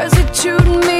Cause it chewed me?